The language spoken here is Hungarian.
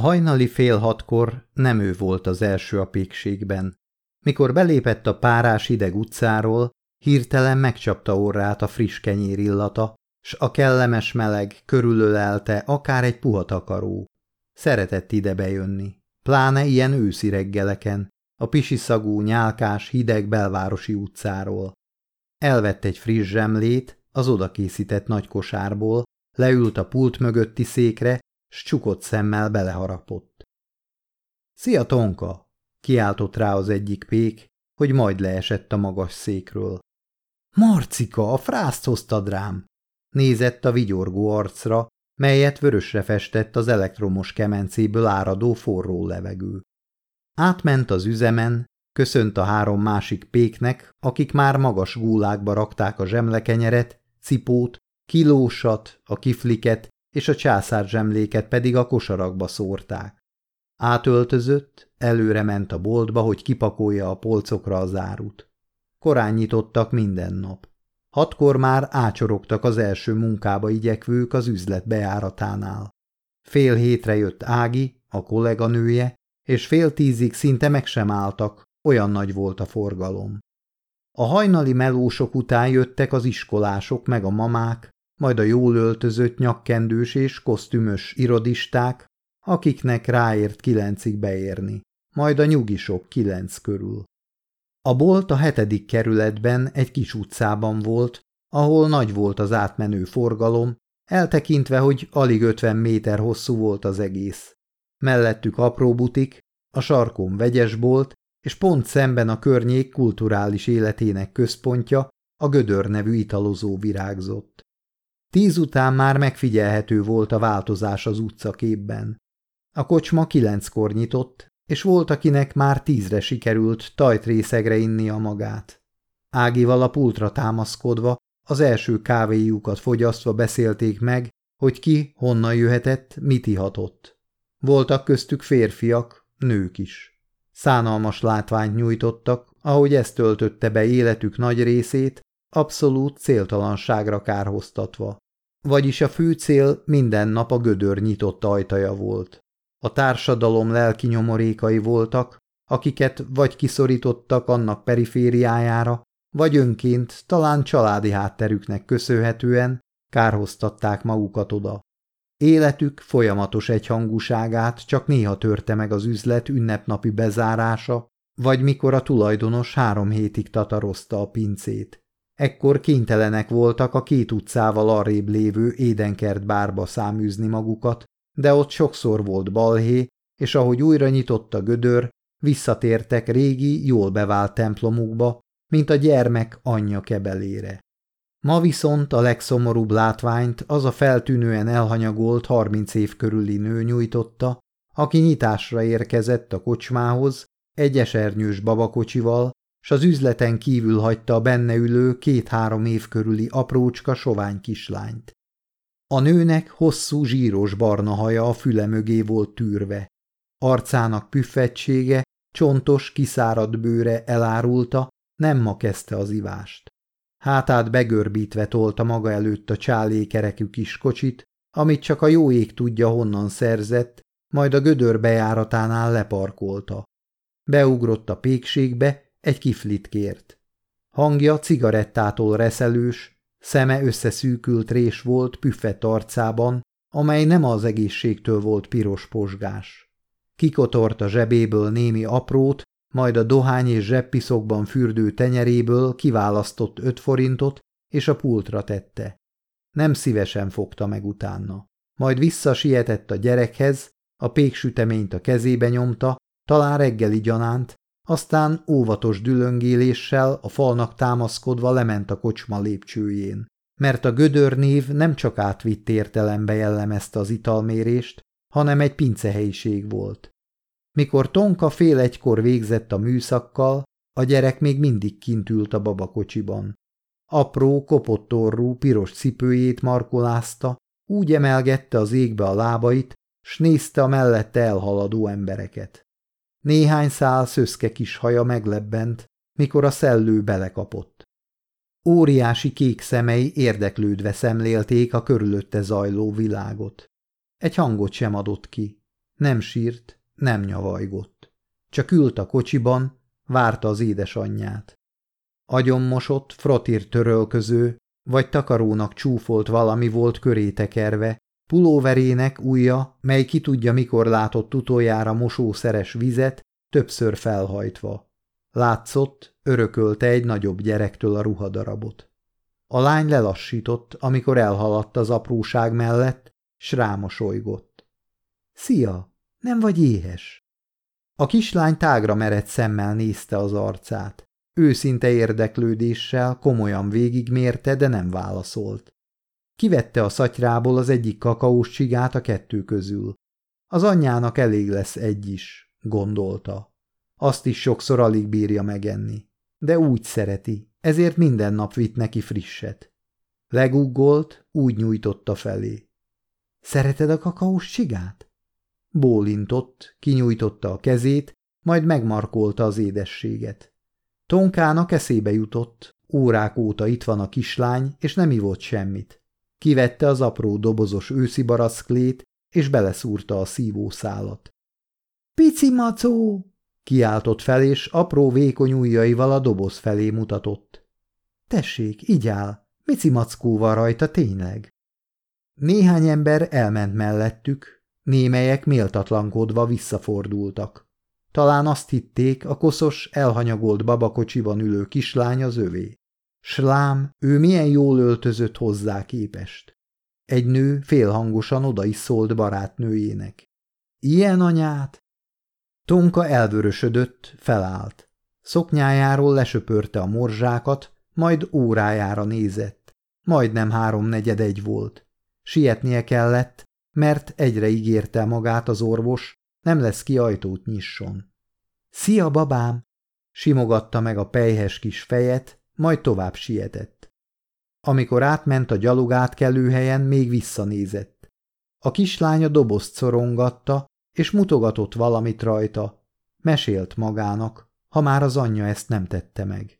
Hajnali fél hatkor nem ő volt az első a pékségben. Mikor belépett a párás ideg utcáról, hirtelen megcsapta orrát a friss kenyér illata, s a kellemes meleg körülölelte akár egy puha takaró. Szeretett ide bejönni, pláne ilyen őszi reggeleken, a pisiszagú, nyálkás, hideg belvárosi utcáról. Elvett egy friss zsemlét az odakészített nagy kosárból, leült a pult mögötti székre, s csukott szemmel beleharapott. – Szia, Tonka! – kiáltott rá az egyik pék, hogy majd leesett a magas székről. – Marcika, a frászt hoztad rám! – nézett a vigyorgó arcra, melyet vörösre festett az elektromos kemencéből áradó forró levegő. Átment az üzemen, köszönt a három másik péknek, akik már magas gúlákba rakták a zsemlekenyeret, cipót, kilósat, a kifliket és a császár zsemléket pedig a kosarakba szórták. Átöltözött, előre ment a boltba, hogy kipakolja a polcokra az árut. Korán nyitottak minden nap. Hatkor már ácsorogtak az első munkába igyekvők az üzlet bejáratánál. Fél hétre jött Ági, a kolléganője, és fél tízig szinte meg sem álltak, olyan nagy volt a forgalom. A hajnali melósok után jöttek az iskolások meg a mamák, majd a jól öltözött nyakkendős és kosztümös irodisták, akiknek ráért kilencig beérni, majd a nyugisok kilenc körül. A bolt a hetedik kerületben egy kis utcában volt, ahol nagy volt az átmenő forgalom, eltekintve, hogy alig ötven méter hosszú volt az egész. Mellettük apró butik, a sarkon vegyesbolt, és pont szemben a környék kulturális életének központja, a Gödör nevű italozó virágzott. Tíz után már megfigyelhető volt a változás az utcaképben. A kocsma kilenckor nyitott, és volt, akinek már tízre sikerült tajtrészegre a magát. Ágival a pultra támaszkodva, az első kávéjukat fogyasztva beszélték meg, hogy ki honnan jöhetett, mit ihatott. Voltak köztük férfiak, nők is. Szánalmas látványt nyújtottak, ahogy ezt töltötte be életük nagy részét, abszolút céltalanságra kárhoztatva. Vagyis a fő cél minden nap a gödör nyitott ajtaja volt. A társadalom lelki nyomorékai voltak, akiket vagy kiszorítottak annak perifériájára, vagy önként, talán családi hátterüknek köszönhetően kárhoztatták magukat oda. Életük folyamatos egyhangúságát csak néha törte meg az üzlet ünnepnapi bezárása, vagy mikor a tulajdonos három hétig tatarozta a pincét. Ekkor kénytelenek voltak a két utcával arrébb lévő édenkert bárba száműzni magukat, de ott sokszor volt balhé, és ahogy újra nyitott a gödör, visszatértek régi, jól bevált templomukba, mint a gyermek anyja kebelére. Ma viszont a legszomorúbb látványt az a feltűnően elhanyagolt harminc év körüli nő nyújtotta, aki nyitásra érkezett a kocsmához egy esernyős babakocsival, s az üzleten kívül hagyta a benne ülő két-három év körüli aprócska sovány kislányt. A nőnek hosszú zsíros barna haja a füle mögé volt tűrve. Arcának püffettsége, csontos, kiszáradt bőre elárulta, nem ma kezdte az ivást. Hátát begörbítve tolta maga előtt a csálékerekű kis kocsit, amit csak a jó ég tudja honnan szerzett, majd a gödör bejáratánál leparkolta. Beugrott a pékségbe, egy kiflit kért. Hangja cigarettától reszelős, szeme összeszűkült rés volt püffet arcában, amely nem az egészségtől volt piros posgás. Kikotort a zsebéből némi aprót, majd a dohány és zseppiszokban fürdő tenyeréből kiválasztott öt forintot, és a pultra tette. Nem szívesen fogta meg utána. Majd visszasietett a gyerekhez, a péksüteményt a kezébe nyomta, talán reggeli gyanánt, aztán óvatos dülöngéléssel a falnak támaszkodva lement a kocsma lépcsőjén. Mert a gödör név nem csak átvitt értelembe jellemezte az italmérést, hanem egy pincehelyiség volt. Mikor Tonka fél egykor végzett a műszakkal, a gyerek még mindig kint ült a babakocsiban. Apró, kopott orrú, piros cipőjét markolázta, úgy emelgette az égbe a lábait, s nézte a mellette elhaladó embereket. Néhány szál szöszke kis haja meglebbent, mikor a szellő belekapott. Óriási kék szemei érdeklődve szemlélték a körülötte zajló világot. Egy hangot sem adott ki. Nem sírt, nem nyavajgott. Csak ült a kocsiban, várta az édesanyját. Agyonmosott, frotír törölköző, vagy takarónak csúfolt valami volt köré tekerve, pulóverének ujja, mely ki tudja mikor látott utoljára mosószeres vizet, többször felhajtva. Látszott, örökölte egy nagyobb gyerektől a ruhadarabot. A lány lelassított, amikor elhaladt az apróság mellett, s rámosolygott. – Szia! Nem vagy éhes? A kislány tágra merett szemmel nézte az arcát. Őszinte érdeklődéssel komolyan végigmérte, de nem válaszolt. Kivette a szatyrából az egyik kakaós csigát a kettő közül. Az anyjának elég lesz egy is, gondolta. Azt is sokszor alig bírja megenni. De úgy szereti, ezért minden nap vitt neki frisset. Leguggolt, úgy nyújtotta felé. Szereted a kakaós csigát? Bólintott, kinyújtotta a kezét, majd megmarkolta az édességet. Tonkának eszébe jutott, órák óta itt van a kislány, és nem ivott semmit. Kivette az apró dobozos őszi baraszklét, és beleszúrta a szívószálat. – Pici macó! – kiáltott fel, és apró vékony ujjaival a doboz felé mutatott. – Tessék, így áll, Mici mackó van rajta tényleg. Néhány ember elment mellettük, némelyek méltatlankodva visszafordultak. Talán azt hitték, a koszos, elhanyagolt babakocsiban ülő kislány az övé. Slám, ő milyen jól öltözött hozzá képest. Egy nő félhangosan oda is szólt barátnőjének. Ilyen anyát? Tonka elvörösödött, felállt. Szoknyájáról lesöpörte a morzsákat, majd órájára nézett. Majdnem háromnegyed egy volt. Sietnie kellett, mert egyre ígérte magát az orvos, nem lesz ki ajtót nyisson. Szia, babám! Simogatta meg a pejhes kis fejet, majd tovább sietett. Amikor átment a gyalogátkelő helyen, még visszanézett. A kislánya dobozt szorongatta, és mutogatott valamit rajta. Mesélt magának, ha már az anyja ezt nem tette meg.